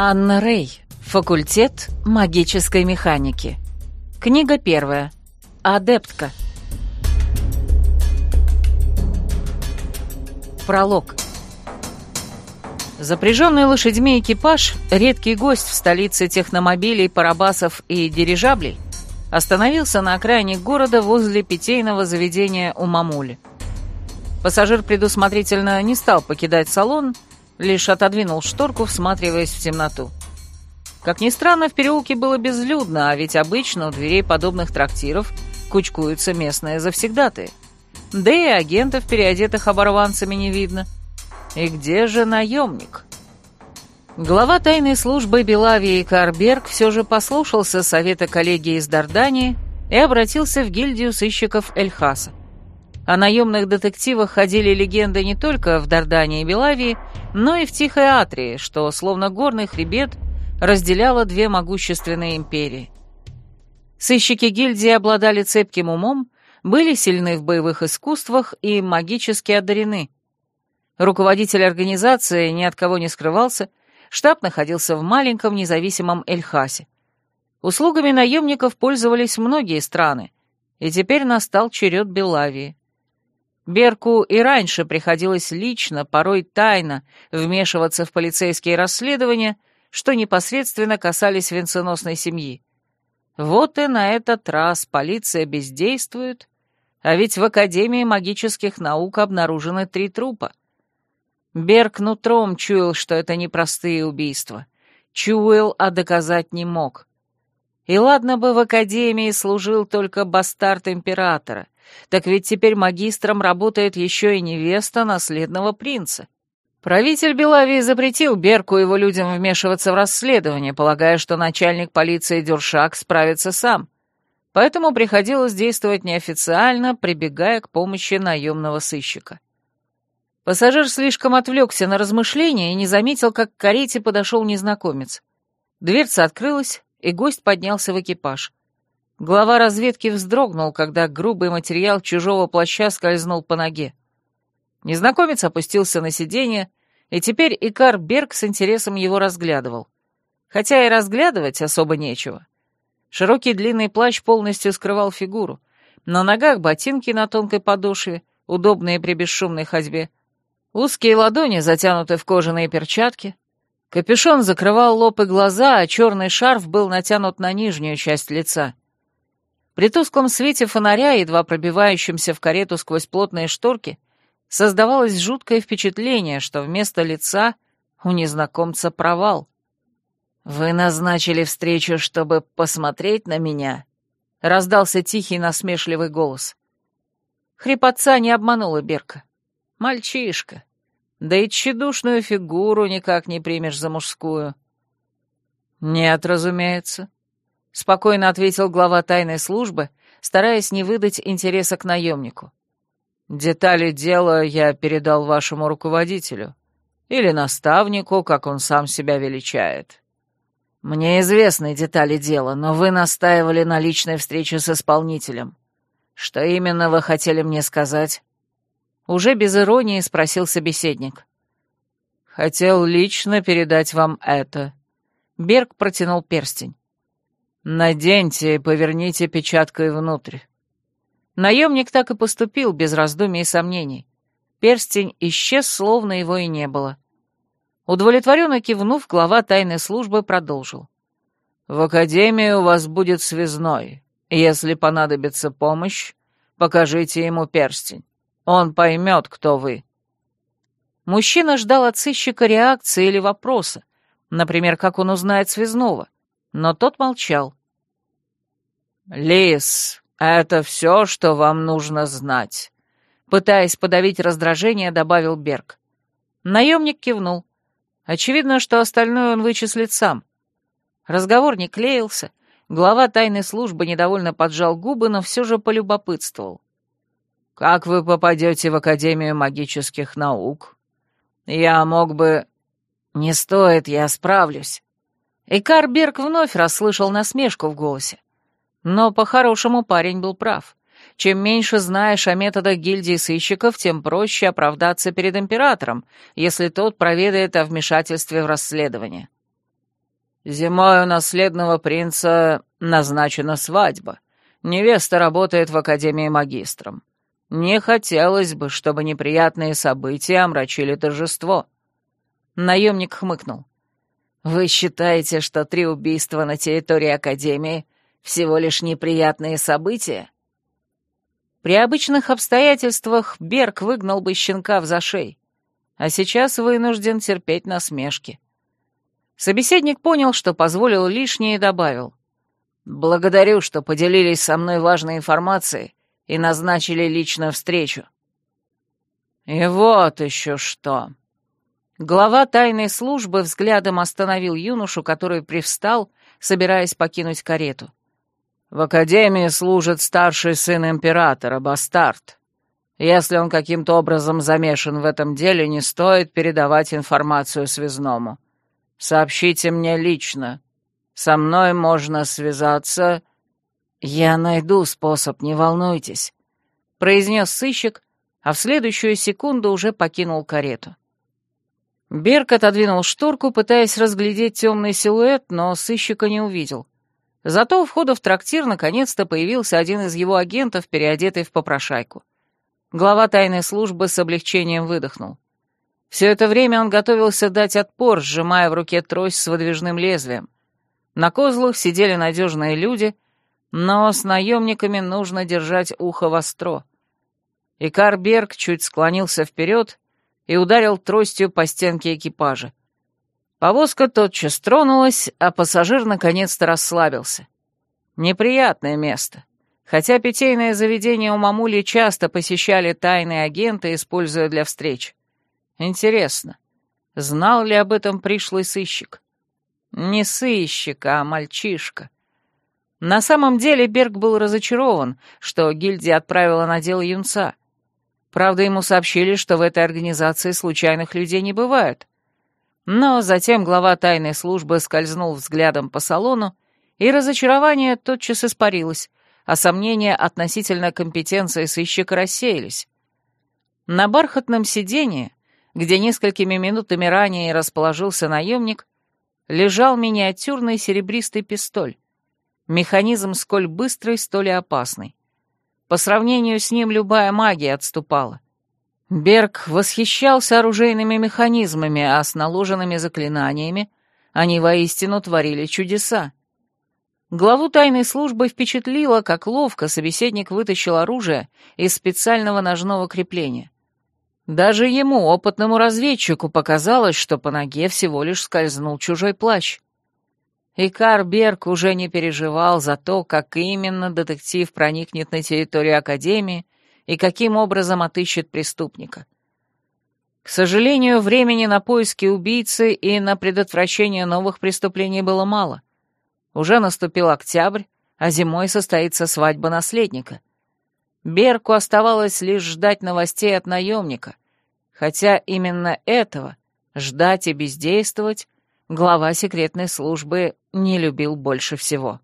Анна Рей. Факультет магической механики. Книга первая. Адептка. Пролог. Запряженный лошадьми экипаж, редкий гость в столице техномобилей, парабасов и дирижаблей, остановился на окраине города возле питейного заведения у мамули. Пассажир предусмотрительно не стал покидать салон, лишь отодвинул шторку, всматриваясь в темноту. Как ни странно, в переулке было безлюдно, а ведь обычно у дверей подобных трактиров кучкуются местные завсегдатые. Да и агентов, переодетых оборванцами, не видно. И где же наемник? Глава тайной службы Белавии Карберг все же послушался совета коллеги из Дардании и обратился в гильдию сыщиков Эльхаса. О наемных детективах ходили легенды не только в Дардании и Белавии, но и в Тихой Атрии, что, словно горный хребет, разделяло две могущественные империи. Сыщики гильдии обладали цепким умом, были сильны в боевых искусствах и магически одарены. Руководитель организации ни от кого не скрывался, штаб находился в маленьком независимом Эльхасе. Услугами наемников пользовались многие страны, и теперь настал черед Белавии. Берку и раньше приходилось лично, порой тайно, вмешиваться в полицейские расследования, что непосредственно касались венценосной семьи. Вот и на этот раз полиция бездействует, а ведь в Академии магических наук обнаружены три трупа. Берг нутром чуял, что это непростые убийства. Чуял, а доказать не мог. И ладно бы в Академии служил только бастард императора — так ведь теперь магистром работает еще и невеста наследного принца. Правитель Белавии запретил Берку и его людям вмешиваться в расследование, полагая, что начальник полиции Дюршак справится сам. Поэтому приходилось действовать неофициально, прибегая к помощи наемного сыщика. Пассажир слишком отвлекся на размышления и не заметил, как к карете подошел незнакомец. Дверца открылась, и гость поднялся в экипаж. Глава разведки вздрогнул, когда грубый материал чужого плаща скользнул по ноге. Незнакомец опустился на сиденье, и теперь Икар Берг с интересом его разглядывал. Хотя и разглядывать особо нечего. Широкий длинный плащ полностью скрывал фигуру. На ногах ботинки на тонкой подошве, удобные при бесшумной ходьбе. Узкие ладони затянуты в кожаные перчатки. Капюшон закрывал лоб и глаза, а черный шарф был натянут на нижнюю часть лица — при тусклом свете фонаря, едва пробивающемся в карету сквозь плотные шторки, создавалось жуткое впечатление, что вместо лица у незнакомца провал. «Вы назначили встречу, чтобы посмотреть на меня?» — раздался тихий насмешливый голос. Хрипотца не обманула Берка. «Мальчишка. Да и тщедушную фигуру никак не примешь за мужскую». «Нет, разумеется», — спокойно ответил глава тайной службы, стараясь не выдать интереса к наемнику. «Детали дела я передал вашему руководителю. Или наставнику, как он сам себя величает. Мне известны детали дела, но вы настаивали на личной встрече с исполнителем. Что именно вы хотели мне сказать?» Уже без иронии спросил собеседник. «Хотел лично передать вам это». Берг протянул перстень. «Наденьте и поверните печаткой внутрь». Наемник так и поступил, без раздумий и сомнений. Перстень исчез, словно его и не было. Удовлетворенно кивнув, глава тайной службы продолжил. «В академии у вас будет связной. Если понадобится помощь, покажите ему перстень. Он поймет, кто вы». Мужчина ждал от сыщика реакции или вопроса, например, как он узнает связного но тот молчал. «Лис, это все, что вам нужно знать», — пытаясь подавить раздражение, добавил Берг. Наемник кивнул. Очевидно, что остальное он вычислит сам. Разговор не клеился, глава тайной службы недовольно поджал губы, но все же полюбопытствовал. «Как вы попадете в Академию магических наук? Я мог бы...» «Не стоит, я справлюсь», и Карберг вновь расслышал насмешку в голосе. Но по-хорошему парень был прав. Чем меньше знаешь о методах гильдии сыщиков, тем проще оправдаться перед императором, если тот проведает о вмешательстве в расследование. «Зимой у наследного принца назначена свадьба. Невеста работает в Академии магистром. Не хотелось бы, чтобы неприятные события омрачили торжество». Наемник хмыкнул. «Вы считаете, что три убийства на территории Академии — всего лишь неприятные события?» При обычных обстоятельствах Берг выгнал бы щенка в зашей, а сейчас вынужден терпеть насмешки. Собеседник понял, что позволил лишнее и добавил. «Благодарю, что поделились со мной важной информацией и назначили личную встречу». «И вот еще что!» Глава тайной службы взглядом остановил юношу, который привстал, собираясь покинуть карету. «В Академии служит старший сын императора, Бастард. Если он каким-то образом замешан в этом деле, не стоит передавать информацию связному. Сообщите мне лично. Со мной можно связаться...» «Я найду способ, не волнуйтесь», — произнес сыщик, а в следующую секунду уже покинул карету. Берг отодвинул шторку, пытаясь разглядеть темный силуэт, но сыщика не увидел. Зато у входа в трактир наконец-то появился один из его агентов, переодетый в попрошайку. Глава тайной службы с облегчением выдохнул. Все это время он готовился дать отпор, сжимая в руке трость с выдвижным лезвием. На козлах сидели надежные люди, но с наемниками нужно держать ухо востро. Икар Берг чуть склонился вперед и ударил тростью по стенке экипажа. Повозка тотчас тронулась, а пассажир наконец-то расслабился. Неприятное место. Хотя питейное заведение у мамули часто посещали тайные агенты, используя для встреч. Интересно, знал ли об этом пришлый сыщик? Не сыщик, а мальчишка. На самом деле Берг был разочарован, что гильдия отправила на дело юнца — Правда, ему сообщили, что в этой организации случайных людей не бывает. Но затем глава тайной службы скользнул взглядом по салону, и разочарование тотчас испарилось, а сомнения относительно компетенции сыщика рассеялись. На бархатном сиденье, где несколькими минутами ранее расположился наемник, лежал миниатюрный серебристый пистоль. Механизм сколь быстрый, столь и опасный. По сравнению с ним любая магия отступала. Берг восхищался оружейными механизмами, а с наложенными заклинаниями они воистину творили чудеса. Главу тайной службы впечатлило, как ловко собеседник вытащил оружие из специального ножного крепления. Даже ему, опытному разведчику, показалось, что по ноге всего лишь скользнул чужой плащ. И Карберг уже не переживал за то, как именно детектив проникнет на территорию Академии и каким образом отыщет преступника. К сожалению, времени на поиски убийцы и на предотвращение новых преступлений было мало. Уже наступил октябрь, а зимой состоится свадьба наследника. Берку оставалось лишь ждать новостей от наемника, хотя именно этого, ждать и бездействовать, глава секретной службы не любил больше всего.